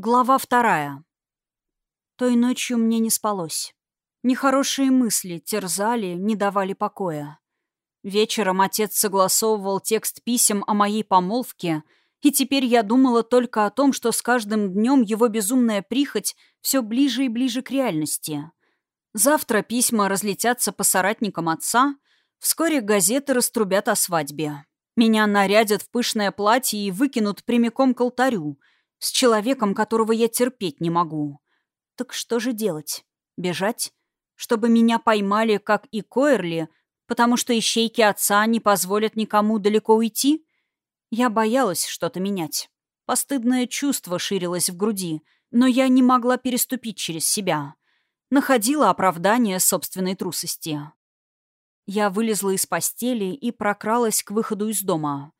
Глава вторая. Той ночью мне не спалось. Нехорошие мысли терзали, не давали покоя. Вечером отец согласовывал текст писем о моей помолвке, и теперь я думала только о том, что с каждым днем его безумная прихоть все ближе и ближе к реальности. Завтра письма разлетятся по соратникам отца, вскоре газеты раструбят о свадьбе. Меня нарядят в пышное платье и выкинут прямиком к алтарю — с человеком, которого я терпеть не могу. Так что же делать? Бежать? Чтобы меня поймали, как и Койерли, потому что ищейки отца не позволят никому далеко уйти? Я боялась что-то менять. Постыдное чувство ширилось в груди, но я не могла переступить через себя. Находила оправдание собственной трусости. Я вылезла из постели и прокралась к выходу из дома.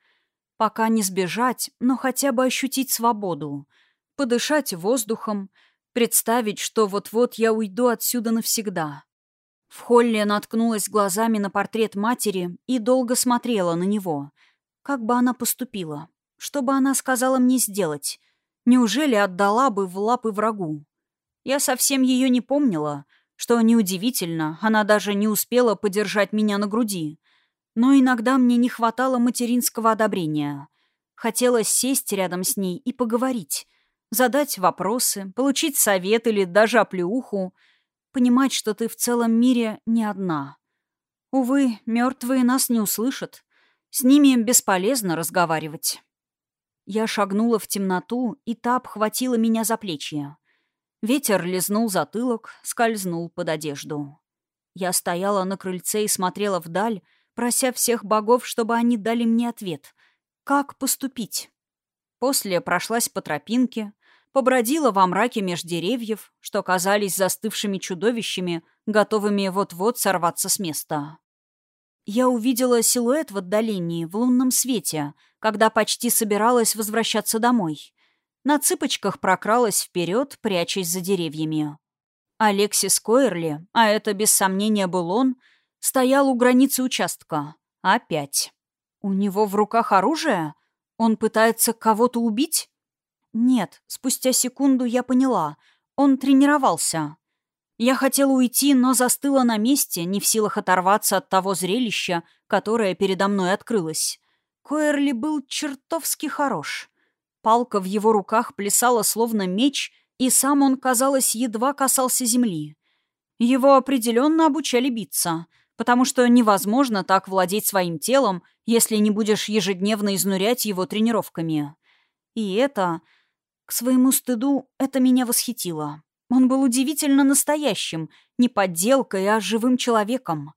Пока не сбежать, но хотя бы ощутить свободу. Подышать воздухом, представить, что вот-вот я уйду отсюда навсегда. В холле наткнулась глазами на портрет матери и долго смотрела на него. Как бы она поступила? Что бы она сказала мне сделать? Неужели отдала бы в лапы врагу? Я совсем ее не помнила, что неудивительно, она даже не успела подержать меня на груди. Но иногда мне не хватало материнского одобрения. Хотелось сесть рядом с ней и поговорить, задать вопросы, получить совет или даже оплеуху, понимать, что ты в целом мире не одна. Увы, мертвые нас не услышат. С ними бесполезно разговаривать. Я шагнула в темноту, и та обхватила меня за плечи. Ветер лизнул затылок, скользнул под одежду. Я стояла на крыльце и смотрела вдаль, прося всех богов, чтобы они дали мне ответ. Как поступить? После прошлась по тропинке, побродила во мраке меж деревьев, что казались застывшими чудовищами, готовыми вот-вот сорваться с места. Я увидела силуэт в отдалении, в лунном свете, когда почти собиралась возвращаться домой. На цыпочках прокралась вперед, прячась за деревьями. Алексис Койерли, а это без сомнения был он, — стоял у границы участка. Опять. У него в руках оружие? Он пытается кого-то убить? Нет, спустя секунду я поняла. Он тренировался. Я хотела уйти, но застыла на месте, не в силах оторваться от того зрелища, которое передо мной открылось. Коэрли был чертовски хорош. Палка в его руках плясала словно меч, и сам он, казалось, едва касался земли. Его определенно обучали биться — потому что невозможно так владеть своим телом, если не будешь ежедневно изнурять его тренировками. И это... К своему стыду это меня восхитило. Он был удивительно настоящим, не подделкой, а живым человеком.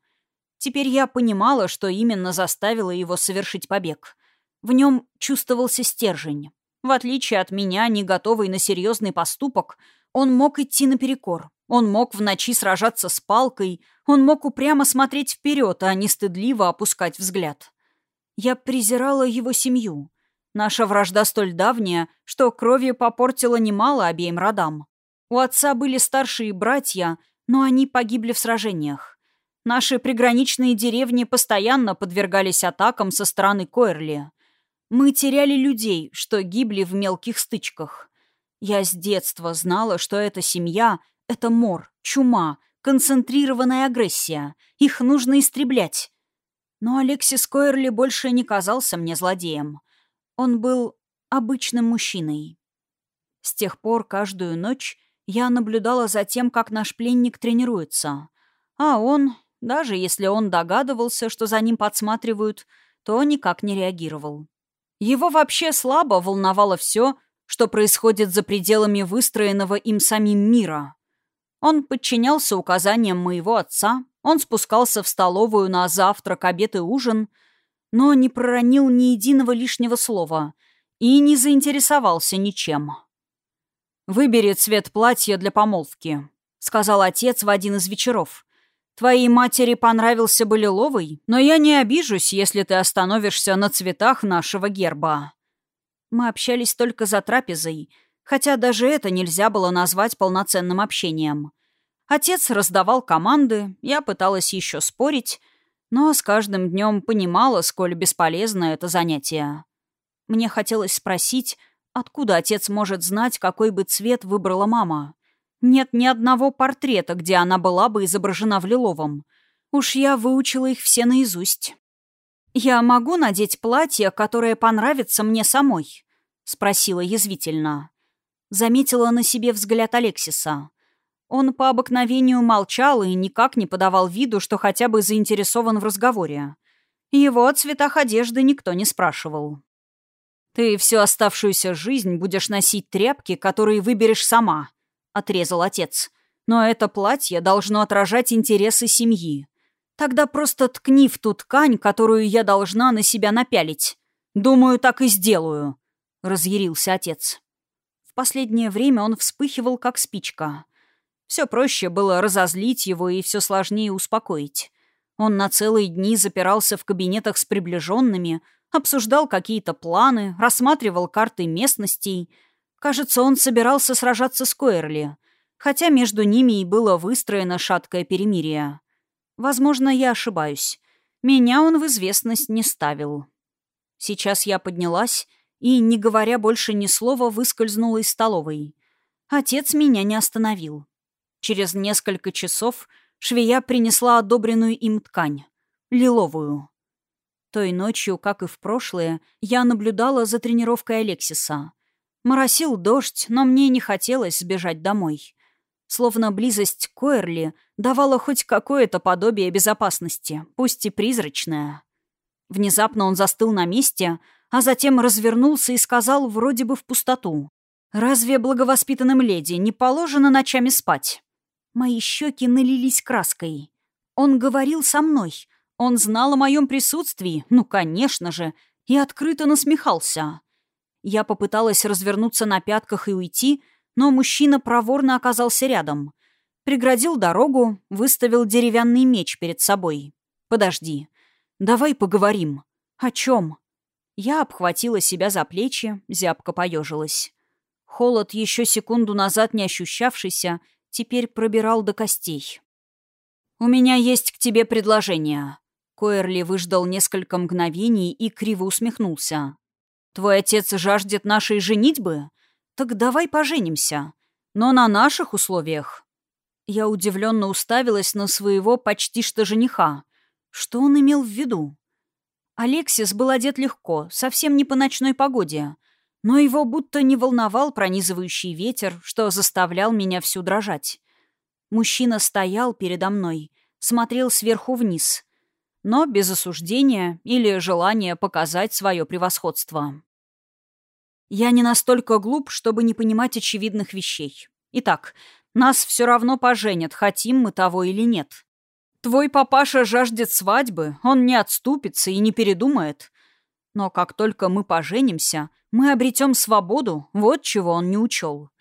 Теперь я понимала, что именно заставило его совершить побег. В нем чувствовался стержень. В отличие от меня, не готовый на серьезный поступок, он мог идти наперекор, он мог в ночи сражаться с палкой, он мог упрямо смотреть вперед, а не стыдливо опускать взгляд. Я презирала его семью. Наша вражда столь давняя, что кровью попортила немало обеим родам. У отца были старшие братья, но они погибли в сражениях. Наши приграничные деревни постоянно подвергались атакам со стороны Койрли. Мы теряли людей, что гибли в мелких стычках. Я с детства знала, что эта семья это мор, чума, концентрированная агрессия. Их нужно истреблять. Но Алексис Койерли больше не казался мне злодеем. Он был обычным мужчиной. С тех пор каждую ночь я наблюдала за тем, как наш пленник тренируется. А он, даже если он догадывался, что за ним подсматривают, то никак не реагировал. Его вообще слабо волновало все, что происходит за пределами выстроенного им самим мира. Он подчинялся указаниям моего отца, он спускался в столовую на завтрак, обед и ужин, но не проронил ни единого лишнего слова и не заинтересовался ничем. «Выбери цвет платья для помолвки», — сказал отец в один из вечеров. «Твоей матери понравился бы лиловый, но я не обижусь, если ты остановишься на цветах нашего герба». Мы общались только за трапезой — хотя даже это нельзя было назвать полноценным общением. Отец раздавал команды, я пыталась еще спорить, но с каждым днем понимала, сколь бесполезно это занятие. Мне хотелось спросить, Откуда отец может знать, какой бы цвет выбрала мама? Нет ни одного портрета, где она была бы изображена в лиловом. Уж я выучила их все наизусть. «Я могу надеть платье, которое понравится мне самой?» — спросила язвительно. Заметила на себе взгляд Алексиса. Он по обыкновению молчал и никак не подавал виду, что хотя бы заинтересован в разговоре. Его о цветах одежды никто не спрашивал. «Ты всю оставшуюся жизнь будешь носить тряпки, которые выберешь сама», — отрезал отец. «Но это платье должно отражать интересы семьи. Тогда просто ткни в ту ткань, которую я должна на себя напялить. Думаю, так и сделаю», — разъярился отец. В последнее время он вспыхивал, как спичка. Все проще было разозлить его и все сложнее успокоить. Он на целые дни запирался в кабинетах с приближенными, обсуждал какие-то планы, рассматривал карты местностей. Кажется, он собирался сражаться с Койерли, хотя между ними и было выстроено шаткое перемирие. Возможно, я ошибаюсь. Меня он в известность не ставил. Сейчас я поднялась и, не говоря больше ни слова, выскользнула из столовой. Отец меня не остановил. Через несколько часов швея принесла одобренную им ткань. Лиловую. Той ночью, как и в прошлое, я наблюдала за тренировкой Алексиса. Моросил дождь, но мне не хотелось сбежать домой. Словно близость Койерли давала хоть какое-то подобие безопасности, пусть и призрачное. Внезапно он застыл на месте, а затем развернулся и сказал вроде бы в пустоту. «Разве благовоспитанным леди не положено ночами спать?» Мои щеки налились краской. Он говорил со мной. Он знал о моем присутствии, ну, конечно же, и открыто насмехался. Я попыталась развернуться на пятках и уйти, но мужчина проворно оказался рядом. Преградил дорогу, выставил деревянный меч перед собой. «Подожди. Давай поговорим. О чем?» Я обхватила себя за плечи, зябко поежилась. Холод, еще секунду назад не ощущавшийся, теперь пробирал до костей. «У меня есть к тебе предложение». Койерли выждал несколько мгновений и криво усмехнулся. «Твой отец жаждет нашей женитьбы? Так давай поженимся. Но на наших условиях». Я удивленно уставилась на своего почти что жениха. Что он имел в виду? Алексис был одет легко, совсем не по ночной погоде — но его будто не волновал пронизывающий ветер, что заставлял меня всю дрожать. Мужчина стоял передо мной, смотрел сверху вниз, но без осуждения или желания показать свое превосходство. Я не настолько глуп, чтобы не понимать очевидных вещей. Итак, нас все равно поженят, хотим мы того или нет. Твой папаша жаждет свадьбы, он не отступится и не передумает. Но как только мы поженимся, мы обретем свободу, вот чего он не учел.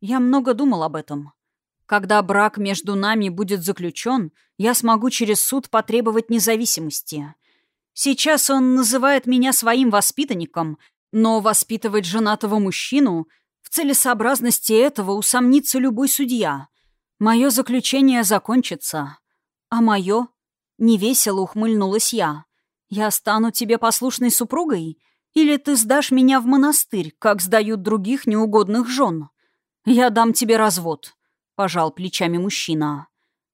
Я много думал об этом. Когда брак между нами будет заключен, я смогу через суд потребовать независимости. Сейчас он называет меня своим воспитанником, но воспитывать женатого мужчину в целесообразности этого усомнится любой судья. Мое заключение закончится. А мое? Невесело ухмыльнулась я. Я стану тебе послушной супругой? Или ты сдашь меня в монастырь, как сдают других неугодных жен? Я дам тебе развод», — пожал плечами мужчина.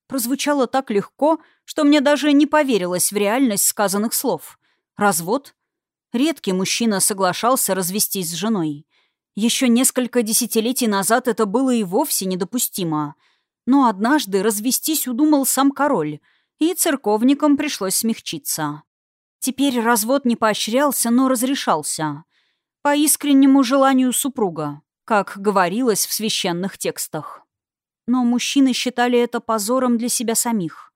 Прозвучало так легко, что мне даже не поверилось в реальность сказанных слов. «Развод?» Редкий мужчина соглашался развестись с женой. Еще несколько десятилетий назад это было и вовсе недопустимо. Но однажды развестись удумал сам король, и церковникам пришлось смягчиться. Теперь развод не поощрялся, но разрешался. По искреннему желанию супруга, как говорилось в священных текстах. Но мужчины считали это позором для себя самих.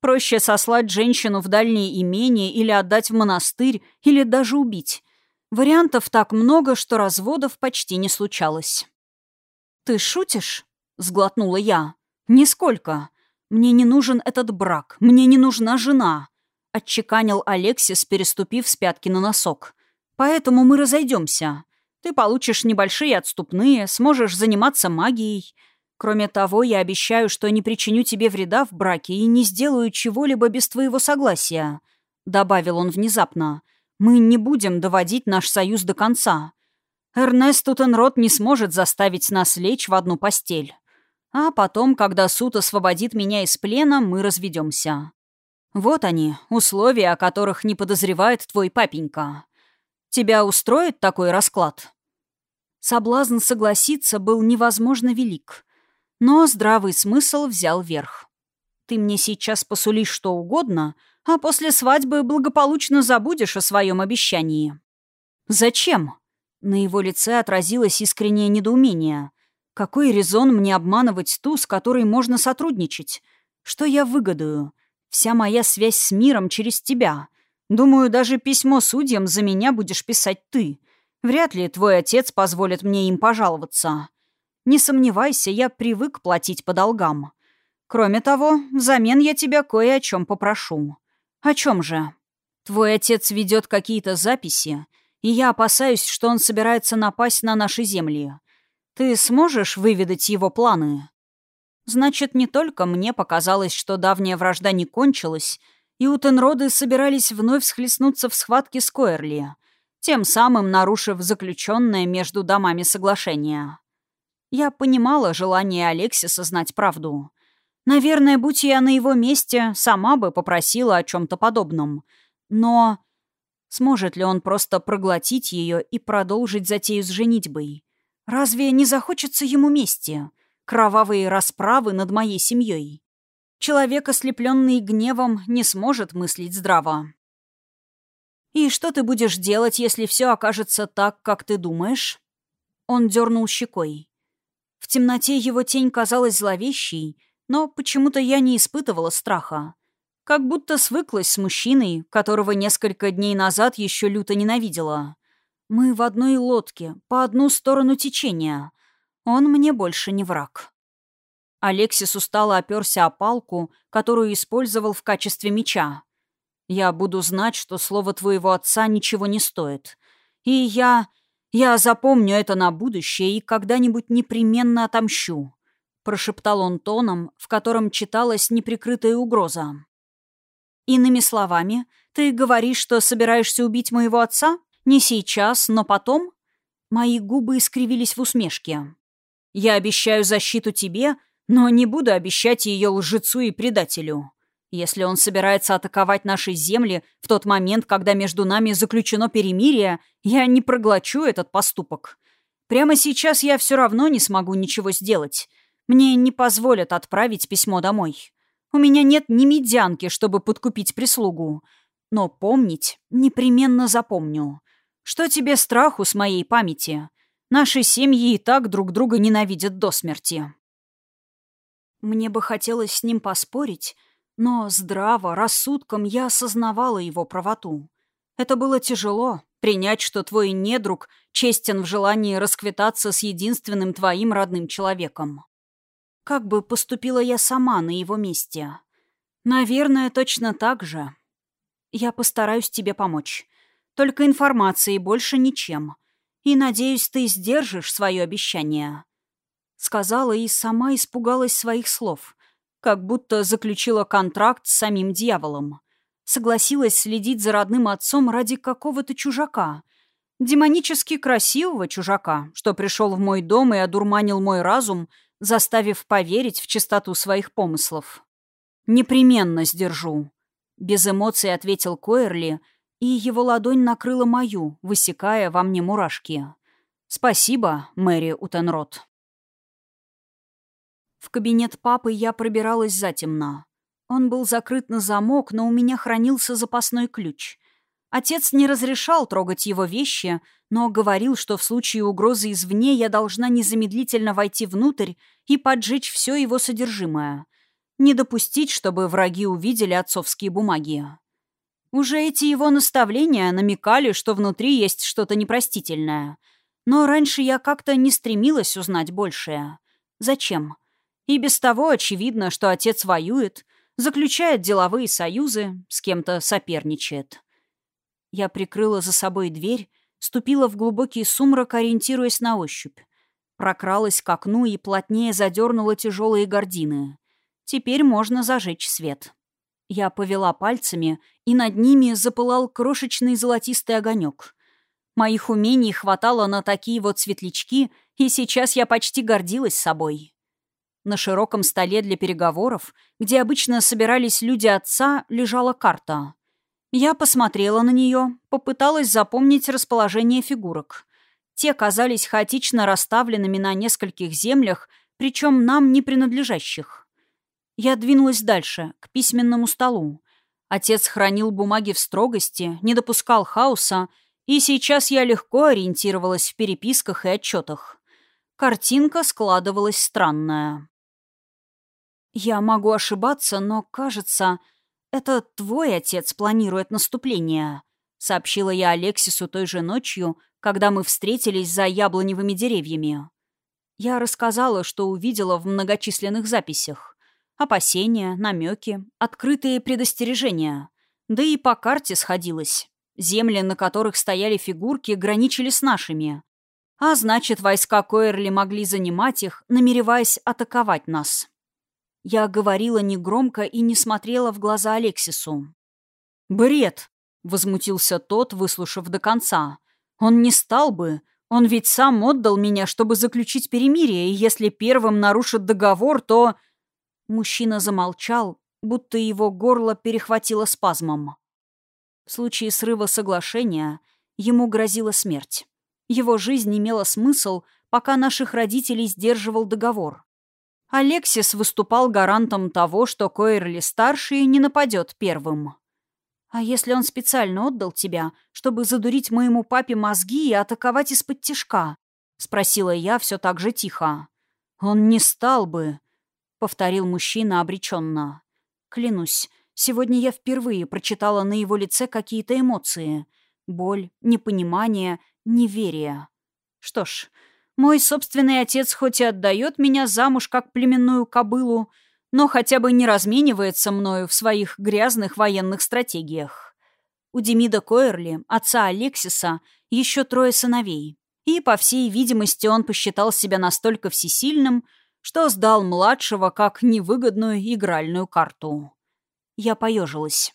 Проще сослать женщину в дальнее имение или отдать в монастырь, или даже убить. Вариантов так много, что разводов почти не случалось. «Ты шутишь?» — сглотнула я. «Нисколько. Мне не нужен этот брак. Мне не нужна жена отчеканил Алексис, переступив с пятки на носок. «Поэтому мы разойдемся. Ты получишь небольшие отступные, сможешь заниматься магией. Кроме того, я обещаю, что не причиню тебе вреда в браке и не сделаю чего-либо без твоего согласия», — добавил он внезапно. «Мы не будем доводить наш союз до конца. Эрнест Утенрот не сможет заставить нас лечь в одну постель. А потом, когда суд освободит меня из плена, мы разведемся. Вот они, условия, о которых не подозревает твой папенька. Тебя устроит такой расклад?» Соблазн согласиться был невозможно велик. Но здравый смысл взял верх. «Ты мне сейчас посулишь что угодно, а после свадьбы благополучно забудешь о своем обещании». «Зачем?» На его лице отразилось искреннее недоумение. «Какой резон мне обманывать ту, с которой можно сотрудничать? Что я выгодую? Вся моя связь с миром через тебя. Думаю, даже письмо судьям за меня будешь писать ты. Вряд ли твой отец позволит мне им пожаловаться. Не сомневайся, я привык платить по долгам. Кроме того, взамен я тебя кое о чем попрошу. О чем же? Твой отец ведет какие-то записи, и я опасаюсь, что он собирается напасть на наши земли. Ты сможешь выведать его планы? Значит, не только мне показалось, что давняя вражда не кончилась, и Утенроды собирались вновь схлестнуться в схватке с Койерли, тем самым нарушив заключенное между домами соглашение. Я понимала желание Алексиса знать правду. Наверное, будь я на его месте, сама бы попросила о чем-то подобном. Но сможет ли он просто проглотить ее и продолжить затею с женитьбой? Разве не захочется ему мести? Кровавые расправы над моей семьей? Человек, ослепленный гневом, не сможет мыслить здраво. «И что ты будешь делать, если все окажется так, как ты думаешь?» Он дернул щекой. В темноте его тень казалась зловещей, но почему-то я не испытывала страха. Как будто свыклась с мужчиной, которого несколько дней назад еще люто ненавидела. Мы в одной лодке, по одну сторону течения. Он мне больше не враг. Алексис устало оперся о палку, которую использовал в качестве меча. «Я буду знать, что слово твоего отца ничего не стоит. И я... я запомню это на будущее и когда-нибудь непременно отомщу прошептал он тоном, в котором читалась неприкрытая угроза. «Иными словами, ты говоришь, что собираешься убить моего отца? Не сейчас, но потом?» Мои губы искривились в усмешке. «Я обещаю защиту тебе, но не буду обещать ее лжецу и предателю. Если он собирается атаковать наши земли в тот момент, когда между нами заключено перемирие, я не проглочу этот поступок. Прямо сейчас я все равно не смогу ничего сделать. Мне не позволят отправить письмо домой. У меня нет ни медянки, чтобы подкупить прислугу. Но помнить непременно запомню. Что тебе страху с моей памяти? Наши семьи и так друг друга ненавидят до смерти. Мне бы хотелось с ним поспорить, но здраво, рассудком я осознавала его правоту. Это было тяжело, принять, что твой недруг честен в желании расквитаться с единственным твоим родным человеком. Как бы поступила я сама на его месте? Наверное, точно так же. Я постараюсь тебе помочь. Только информацией больше ничем. И, надеюсь, ты сдержишь свое обещание. Сказала и сама испугалась своих слов. Как будто заключила контракт с самим дьяволом. Согласилась следить за родным отцом ради какого-то чужака. Демонически красивого чужака, что пришел в мой дом и одурманил мой разум — заставив поверить в чистоту своих помыслов. «Непременно сдержу», — без эмоций ответил Койерли, и его ладонь накрыла мою, высекая во мне мурашки. «Спасибо, Мэри Утенрот». В кабинет папы я пробиралась затемно. Он был закрыт на замок, но у меня хранился запасной ключ. Отец не разрешал трогать его вещи, но говорил, что в случае угрозы извне я должна незамедлительно войти внутрь и поджечь все его содержимое. Не допустить, чтобы враги увидели отцовские бумаги. Уже эти его наставления намекали, что внутри есть что-то непростительное. Но раньше я как-то не стремилась узнать большее. Зачем? И без того очевидно, что отец воюет, заключает деловые союзы, с кем-то соперничает. Я прикрыла за собой дверь, ступила в глубокий сумрак, ориентируясь на ощупь. Прокралась к окну и плотнее задернула тяжелые гардины. Теперь можно зажечь свет. Я повела пальцами, и над ними запылал крошечный золотистый огонек. Моих умений хватало на такие вот светлячки, и сейчас я почти гордилась собой. На широком столе для переговоров, где обычно собирались люди отца, лежала карта. Я посмотрела на нее, попыталась запомнить расположение фигурок. Те казались хаотично расставленными на нескольких землях, причем нам не принадлежащих. Я двинулась дальше, к письменному столу. Отец хранил бумаги в строгости, не допускал хаоса, и сейчас я легко ориентировалась в переписках и отчетах. Картинка складывалась странная. «Я могу ошибаться, но, кажется, это твой отец планирует наступление», — сообщила я Алексису той же ночью, когда мы встретились за яблоневыми деревьями. Я рассказала, что увидела в многочисленных записях. Опасения, намеки, открытые предостережения. Да и по карте сходилось. Земли, на которых стояли фигурки, граничили с нашими. А значит, войска Койерли могли занимать их, намереваясь атаковать нас. Я говорила негромко и не смотрела в глаза Алексису. «Бред!» — возмутился тот, выслушав до конца. «Он не стал бы. Он ведь сам отдал меня, чтобы заключить перемирие, и если первым нарушит договор, то...» Мужчина замолчал, будто его горло перехватило спазмом. В случае срыва соглашения ему грозила смерть. Его жизнь имела смысл, пока наших родителей сдерживал договор. Алексис выступал гарантом того, что Койерли-старший не нападет первым. «А если он специально отдал тебя, чтобы задурить моему папе мозги и атаковать из-под тишка?» — спросила я все так же тихо. «Он не стал бы», — повторил мужчина обреченно. «Клянусь, сегодня я впервые прочитала на его лице какие-то эмоции. Боль, непонимание, неверие. Что ж, мой собственный отец хоть и отдает меня замуж как племенную кобылу, но хотя бы не разменивается мною в своих грязных военных стратегиях. У Демида Койерли, отца Алексиса, еще трое сыновей. И, по всей видимости, он посчитал себя настолько всесильным, что сдал младшего как невыгодную игральную карту. Я поежилась.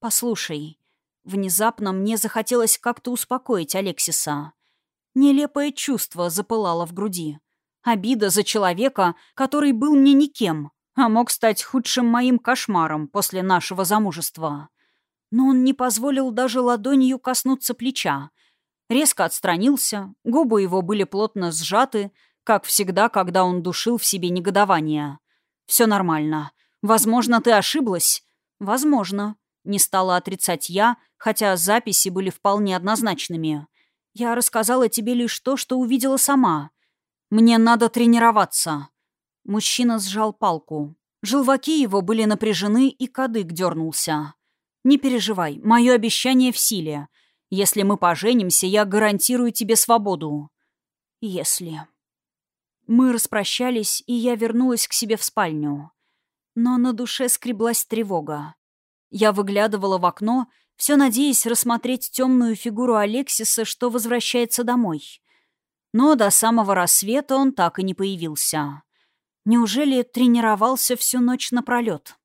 «Послушай». Внезапно мне захотелось как-то успокоить Алексиса. Нелепое чувство запылало в груди. Обида за человека, который был мне никем, а мог стать худшим моим кошмаром после нашего замужества. Но он не позволил даже ладонью коснуться плеча. Резко отстранился, губы его были плотно сжаты, как всегда, когда он душил в себе негодование. «Все нормально. Возможно, ты ошиблась?» «Возможно», — не стала отрицать я, хотя записи были вполне однозначными. Я рассказала тебе лишь то, что увидела сама. Мне надо тренироваться». Мужчина сжал палку. Желваки его были напряжены, и кадык дернулся. «Не переживай, мое обещание в силе. Если мы поженимся, я гарантирую тебе свободу». «Если...» Мы распрощались, и я вернулась к себе в спальню. Но на душе скреблась тревога. Я выглядывала в окно все надеясь рассмотреть темную фигуру Алексиса, что возвращается домой. Но до самого рассвета он так и не появился. Неужели тренировался всю ночь напролет?